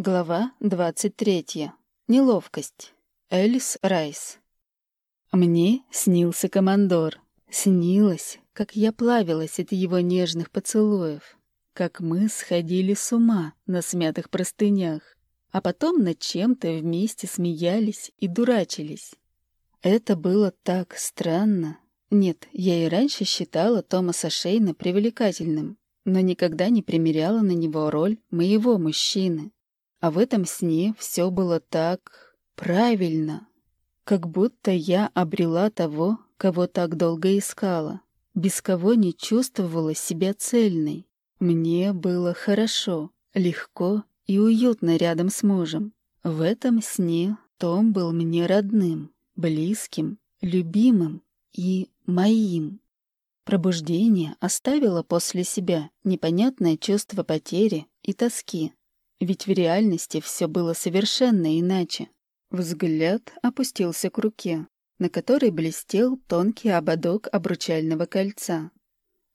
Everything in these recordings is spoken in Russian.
Глава 23. Неловкость. Элис Райс. Мне снился командор. Снилось, как я плавилась от его нежных поцелуев, как мы сходили с ума на смятых простынях, а потом над чем-то вместе смеялись и дурачились. Это было так странно. Нет, я и раньше считала Томаса Шейна привлекательным, но никогда не примеряла на него роль моего мужчины. А в этом сне все было так правильно, как будто я обрела того, кого так долго искала, без кого не чувствовала себя цельной. Мне было хорошо, легко и уютно рядом с мужем. В этом сне Том был мне родным, близким, любимым и моим. Пробуждение оставило после себя непонятное чувство потери и тоски. Ведь в реальности все было совершенно иначе. Взгляд опустился к руке, на которой блестел тонкий ободок обручального кольца.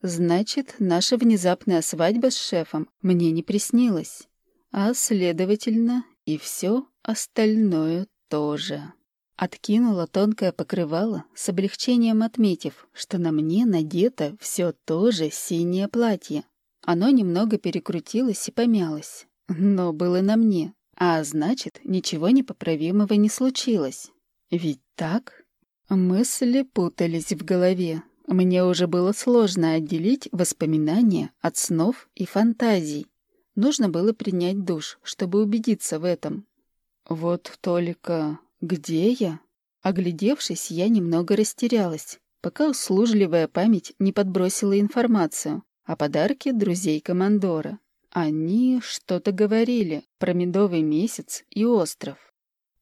Значит, наша внезапная свадьба с шефом мне не приснилась, а, следовательно, и все остальное тоже. Откинула тонкое покрывало, с облегчением отметив, что на мне надето все то же синее платье. Оно немного перекрутилось и помялось, но было на мне, а значит, ничего непоправимого не случилось. Ведь так? Мысли путались в голове. Мне уже было сложно отделить воспоминания от снов и фантазий. Нужно было принять душ, чтобы убедиться в этом. Вот только где я? Оглядевшись, я немного растерялась, пока услужливая память не подбросила информацию о подарке друзей командора. Они что-то говорили про медовый месяц и остров.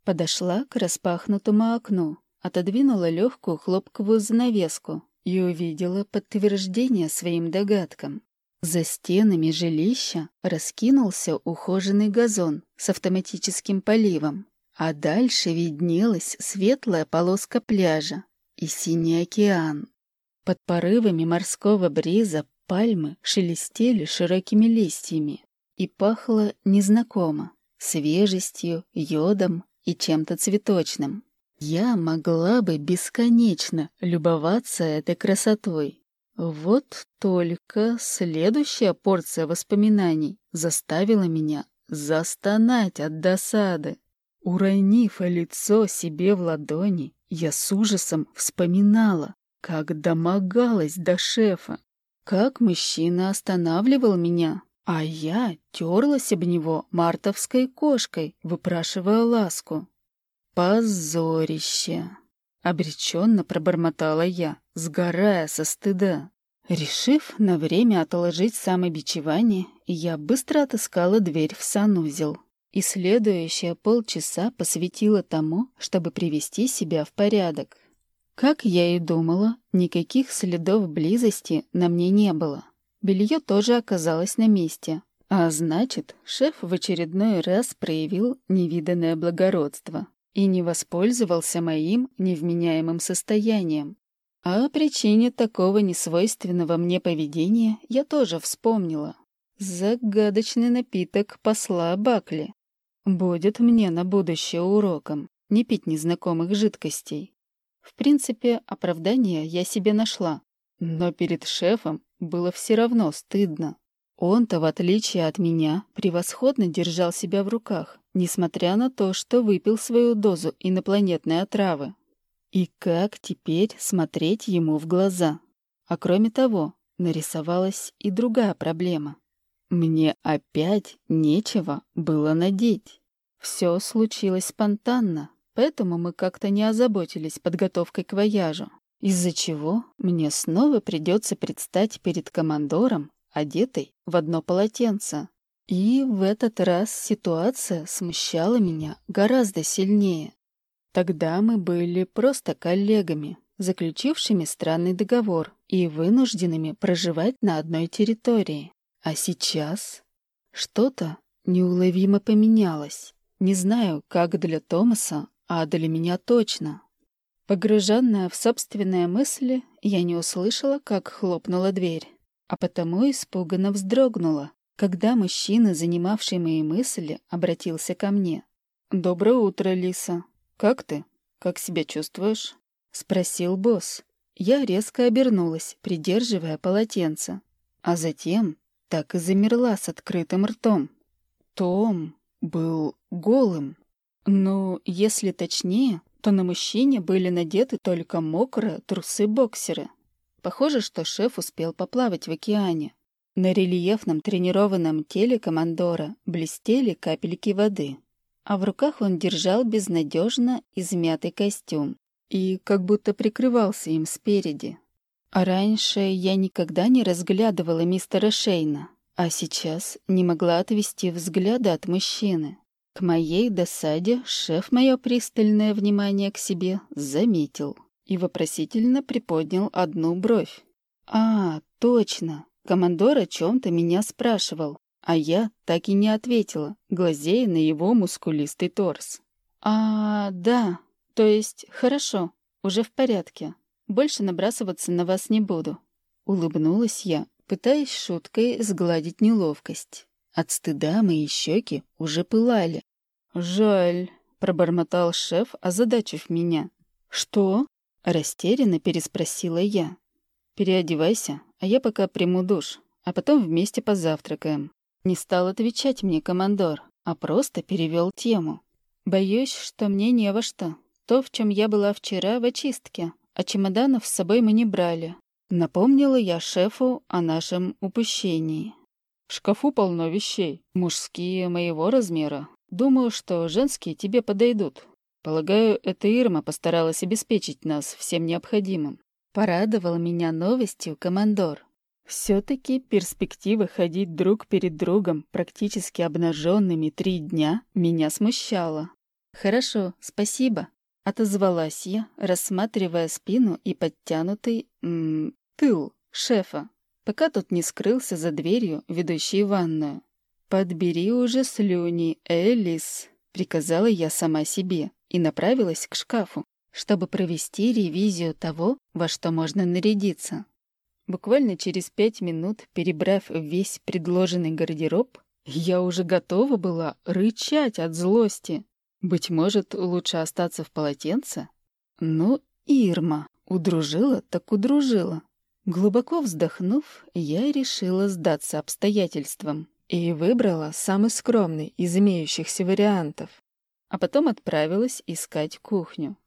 Подошла к распахнутому окну, отодвинула легкую хлопковую занавеску и увидела подтверждение своим догадкам. За стенами жилища раскинулся ухоженный газон с автоматическим поливом, а дальше виднелась светлая полоска пляжа и синий океан. Под порывами морского бриза Пальмы шелестели широкими листьями и пахло незнакомо, свежестью, йодом и чем-то цветочным. Я могла бы бесконечно любоваться этой красотой. Вот только следующая порция воспоминаний заставила меня застонать от досады. Уронив лицо себе в ладони, я с ужасом вспоминала, как домогалась до шефа, как мужчина останавливал меня, а я терлась об него мартовской кошкой, выпрашивая ласку. «Позорище!» — обреченно пробормотала я, сгорая со стыда. Решив на время отложить самобичевание, я быстро отыскала дверь в санузел и следующие полчаса посвятила тому, чтобы привести себя в порядок. Как я и думала, никаких следов близости на мне не было. Белье тоже оказалось на месте. А значит, шеф в очередной раз проявил невиданное благородство и не воспользовался моим невменяемым состоянием. А о причине такого несвойственного мне поведения я тоже вспомнила. Загадочный напиток посла Бакли. Будет мне на будущее уроком не пить незнакомых жидкостей. В принципе, оправдание я себе нашла. Но перед шефом было все равно стыдно. Он-то, в отличие от меня, превосходно держал себя в руках, несмотря на то, что выпил свою дозу инопланетной отравы. И как теперь смотреть ему в глаза? А кроме того, нарисовалась и другая проблема. Мне опять нечего было надеть. Все случилось спонтанно, Поэтому мы как-то не озаботились подготовкой к вояжу, из-за чего мне снова придется предстать перед командором, одетой в одно полотенце. И в этот раз ситуация смущала меня гораздо сильнее. Тогда мы были просто коллегами, заключившими странный договор и вынужденными проживать на одной территории. А сейчас что-то неуловимо поменялось. Не знаю, как для Томаса, а для меня точно. Погруженная в собственные мысли, я не услышала, как хлопнула дверь, а потому испуганно вздрогнула, когда мужчина, занимавший мои мысли, обратился ко мне. «Доброе утро, Лиса. Как ты? Как себя чувствуешь?» — спросил босс. Я резко обернулась, придерживая полотенце. А затем так и замерла с открытым ртом. Том был голым. Ну, если точнее, то на мужчине были надеты только мокрые трусы-боксеры. Похоже, что шеф успел поплавать в океане. На рельефном тренированном теле командора блестели капельки воды, а в руках он держал безнадежно измятый костюм и как будто прикрывался им спереди. А раньше я никогда не разглядывала мистера Шейна, а сейчас не могла отвести взгляда от мужчины. К моей досаде шеф мое пристальное внимание к себе заметил и вопросительно приподнял одну бровь. «А, точно, командор о чем-то меня спрашивал, а я так и не ответила, глазея на его мускулистый торс. «А, да, то есть, хорошо, уже в порядке. Больше набрасываться на вас не буду». Улыбнулась я, пытаясь шуткой сгладить неловкость. От стыда мои щеки уже пылали. «Жаль», — пробормотал шеф, озадачив меня. «Что?» — растерянно переспросила я. «Переодевайся, а я пока приму душ, а потом вместе позавтракаем». Не стал отвечать мне командор, а просто перевел тему. «Боюсь, что мне не во что. То, в чем я была вчера, в очистке, а чемоданов с собой мы не брали. Напомнила я шефу о нашем упущении. В шкафу полно вещей, мужские моего размера. Думаю, что женские тебе подойдут. Полагаю, эта Ирма постаралась обеспечить нас всем необходимым. Порадовал меня новостью командор. Все-таки перспектива ходить друг перед другом практически обнаженными три дня меня смущала. «Хорошо, спасибо», — отозвалась я, рассматривая спину и подтянутый м -м, тыл шефа пока тот не скрылся за дверью, ведущей в ванную. «Подбери уже слюни, Элис», — приказала я сама себе и направилась к шкафу, чтобы провести ревизию того, во что можно нарядиться. Буквально через пять минут, перебрав весь предложенный гардероб, я уже готова была рычать от злости. Быть может, лучше остаться в полотенце? Ну, Ирма, удружила так удружила. Глубоко вздохнув, я решила сдаться обстоятельствам и выбрала самый скромный из имеющихся вариантов, а потом отправилась искать кухню.